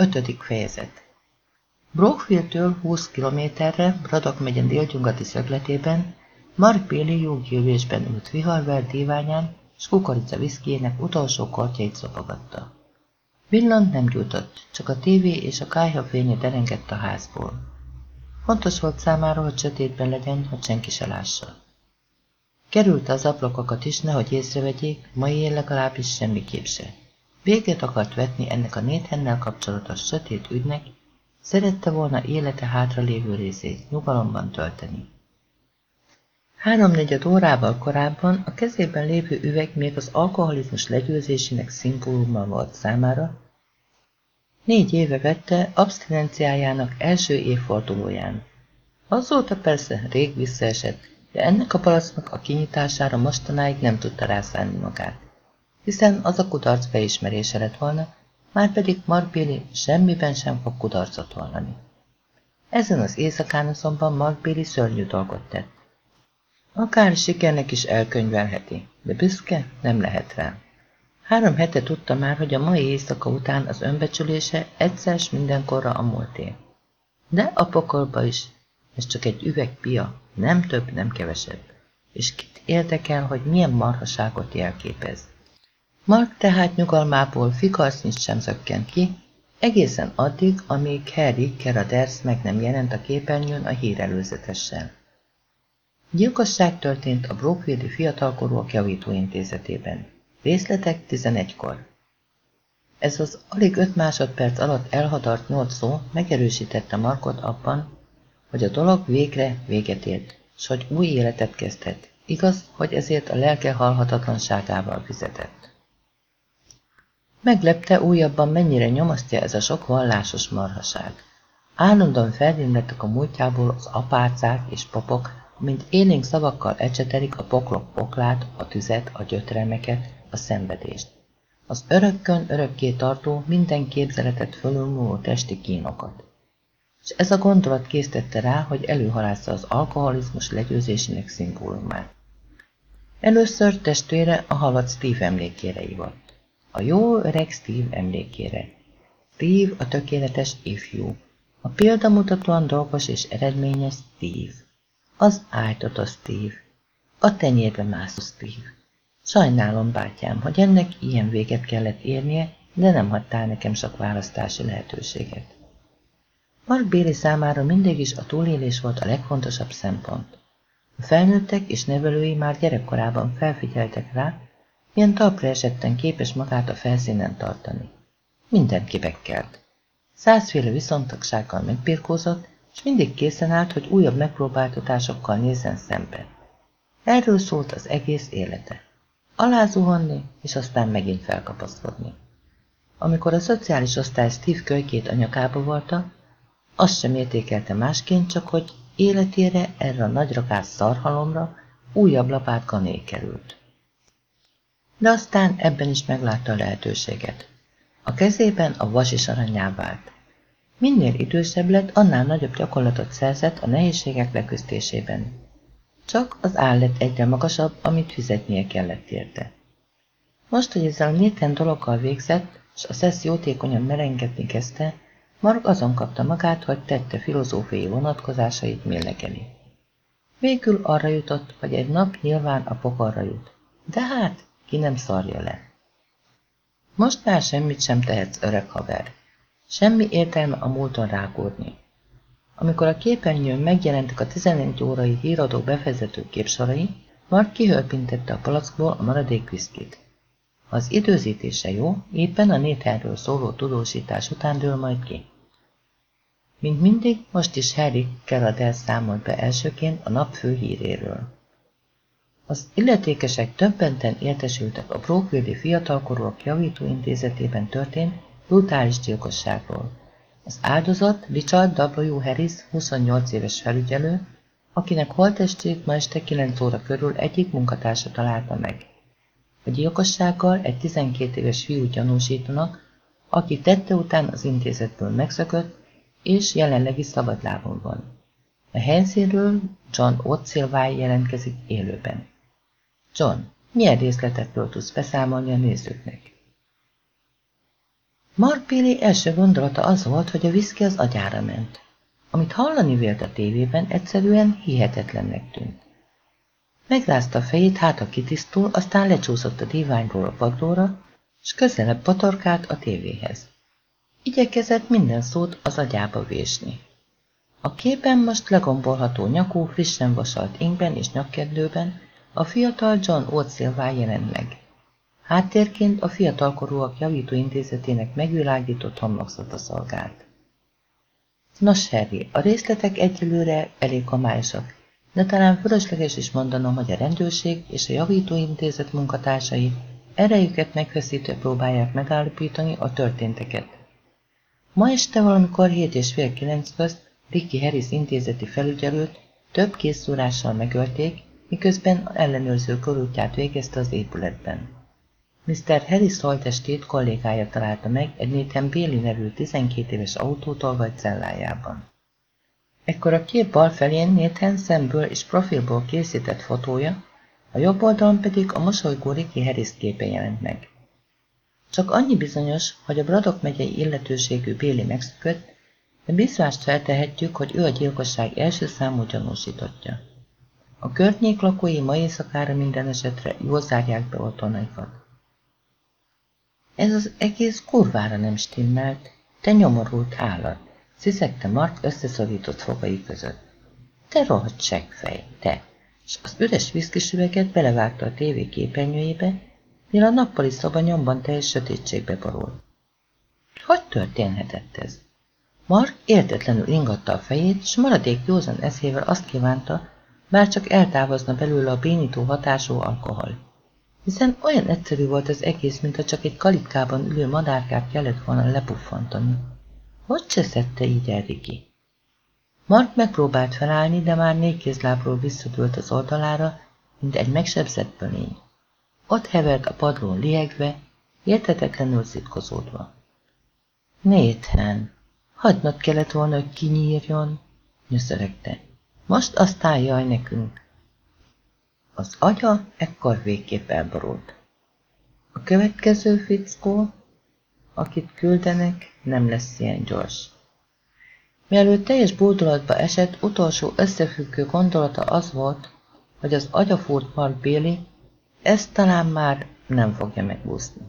Ötödik fejezet Brockville-től 20 kilométerre, Bradok megyen délgyungati szögletében, Mark Bailey jógjövésben ült viharver díványán, s kukorica viszkijének utolsó kortjait szopogatta. Villant nem gyújtott, csak a tévé és a kájha fénye derengett a házból. Fontos volt számára, hogy sötétben legyen, hogy senki se lássa. Kerülte az ablakokat is, nehogy észrevegyék, mai él legalábbis semmiképp se. Véget akart vetni ennek a néthennel kapcsolatos sötét ügynek, szerette volna élete hátra lévő részét nyugalomban tölteni. Háromnegyed órával korábban a kezében lévő üveg még az alkoholizmus legyőzésének szimbóluma volt számára, négy éve vette abstinenciájának első évfordulóján. Azóta persze rég visszaesett, de ennek a palacnak a kinyitására mostanáig nem tudta rászállni magát, hiszen az a kudarc beismerése lett volna, már pedig Mark semmiben sem fog kudarcot vallani. Ezen az éjszakán azonban Mark Billy szörnyű dolgot tett. Akár sikernek is elkönyvelheti, de büszke nem lehet rá. Három hete tudta már, hogy a mai éjszaka után az önbecsülése egyszer mindenkorra a múlté. De a pokolba is, ez csak egy üveg pia, nem több, nem kevesebb. És kit érdekel, hogy milyen marhaságot jelképez. Mark tehát nyugalmából fikarsznyit sem zökken ki, egészen addig, amíg Harry Keraders meg nem jelent a képernyőn a hírelőzetessel. Gyilkosság történt a Brookfieldi fiatalkorúak javítóintézetében. Részletek 11-kor. Ez az alig 5 másodperc alatt elhadart nyolc szó megerősítette Markot abban, hogy a dolog végre véget ért, s hogy új életet kezdett. Igaz, hogy ezért a lelke halhatatlanságával fizetett. Meglepte újabban mennyire nyomasztja ez a sok vallásos marhaság. Állandóan felringettek a múltjából az apácák és popok, mint élénk szavakkal ecsetelik a poklok poklát, a tüzet, a gyötrelmeket, a szenvedést. Az örökkön örökké tartó, minden képzeletet fölülmúló testi kínokat. És ez a gondolat késztette rá, hogy előhalásza az alkoholizmus legyőzésének szimbólumát. Először testvére a halott Steve emlékére ivott. A jó öreg Steve emlékére. Steve a tökéletes ifjú. A példamutatóan dolgos és eredményes Steve. Az a Steve. A tenyérbe mászó Steve. Sajnálom, bátyám, hogy ennek ilyen véget kellett érnie, de nem hagytál nekem sok választási lehetőséget. Mark Béli számára mindig is a túlélés volt a legfontosabb szempont. A felnőttek és nevelői már gyerekkorában felfigyeltek rá, milyen talpra esetten képes magát a felszínen tartani. Mindent kibekkelt. Százféle viszontagsággal megbirkózott, és mindig készen állt, hogy újabb megpróbáltatásokkal nézzen szembe. Erről szólt az egész élete. Alázuhanni, és aztán megint felkapaszkodni. Amikor a szociális osztály Steve kölykét a nyakába volta, azt sem értékelte másként, csak hogy életére erre a nagyrakás szarhalomra újabb lapátka né került. De aztán ebben is meglátta a lehetőséget. A kezében a vas is aranyá vált. Minél idősebb lett, annál nagyobb gyakorlatot szerzett a nehézségek leküzdésében. Csak az áll lett egyre magasabb, amit fizetnie kellett érte. Most, hogy ezzel a néten dologgal végzett, és a szesz jótékonyan merengetni kezdte, Mark azon kapta magát, hogy tette filozófiai vonatkozásait mérlegeli. Végül arra jutott, hogy egy nap nyilván a pokorra jut. De hát, ki nem szarja le. Most már semmit sem tehetsz, öreg haver. Semmi értelme a múlton rágódni. Amikor a képernyőn megjelentek a 11 órai híradó befejezető képsorai, Mark kihörpintette a palackból a maradék viszkit. Az időzítése jó, éppen a nétherről szóló tudósítás után dől majd ki. Mint mindig, most is Harry Keradel számolt be elsőként a nap fő híréről. Az illetékesek többenten értesültek a Brookville fiatalkorúak javítóintézetében történt brutális gyilkosságról. Az áldozat Richard W. Harris, 28 éves felügyelő, akinek holtestét ma este 9 óra körül egyik munkatársa találta meg. A gyilkossággal egy 12 éves fiú gyanúsítanak, aki tette után az intézetből megszökött, és jelenlegi szabadlábon van. A helyszínről John Otzilváj jelentkezik élőben. John, milyen részletekről tudsz beszámolni a nézőknek? Mark Billy első gondolata az volt, hogy a viszki az agyára ment. Amit hallani vélt a tévében, egyszerűen hihetetlennek tűnt. Megrázta a fejét, hát a kitisztul, aztán lecsúszott a diványról a padlóra, és közelebb patorkált a tévéhez. Igyekezett minden szót az agyába vésni. A képen most legombolható nyakú, frissen vasalt ingben és nyakkedlőben a fiatal John Oates jelent meg. Háttérként a fiatalkorúak javítóintézetének megvilágított homlokzata szolgált. Nos, Harry, a részletek egyelőre elég homályosak, de talán fölösleges is mondanom, hogy a rendőrség és a javítóintézet munkatársai erejüket megfeszítve próbálják megállapítani a történteket. Ma este valamikor 7 és fél 9 közt Ricky Harris intézeti felügyelőt több készszórással megölték, miközben ellenőrző körútját végezte az épületben. Mr. Harris holtestét kollégája találta meg egy Nathan Bailey nevű 12 éves autótól vagy cellájában. Ekkor a kép bal felén Nathan szemből és profilból készített fotója, a jobb oldalon pedig a mosolygó Ricky Harris képe jelent meg. Csak annyi bizonyos, hogy a Bradok megyei illetőségű Béli megszökött, de bizvást feltehetjük, hogy ő a gyilkosság első számú gyanúsítottja. A környék lakói ma éjszakára minden esetre jól zárják be otthonaikat. Ez az egész kurvára nem stimmelt, te nyomorult állat, sziszegte Mark összeszorított fogai között. Te rohadt seggfej, te! És az üres viszkisüveget belevágta a tévé képernyőjébe, míg a nappali szoba nyomban teljes sötétségbe borul. Hogy történhetett ez? Mark értetlenül ingatta a fejét, és maradék józan eszével azt kívánta, bár csak eltávozna belőle a bénító hatású alkohol. Hiszen olyan egyszerű volt az egész, mintha csak egy kalitkában ülő madárkát kellett volna lepuffantani. Hogy cseszette így Eriki? Mark megpróbált felállni, de már négy kézlábról visszadőlt az oldalára, mint egy megsebzett bölény. Ott hevert a padlón liegve, értetetlenül szitkozódva. Néthen, hagynod kellett volna, hogy kinyírjon, nyöszöregte. Most aztán jaj nekünk. Az agya ekkor végképp elborult. A következő fickó, akit küldenek, nem lesz ilyen gyors. Mielőtt teljes bódulatba esett, utolsó összefüggő gondolata az volt, hogy az agyafúrt Mark Bailey ezt talán már nem fogja megúszni.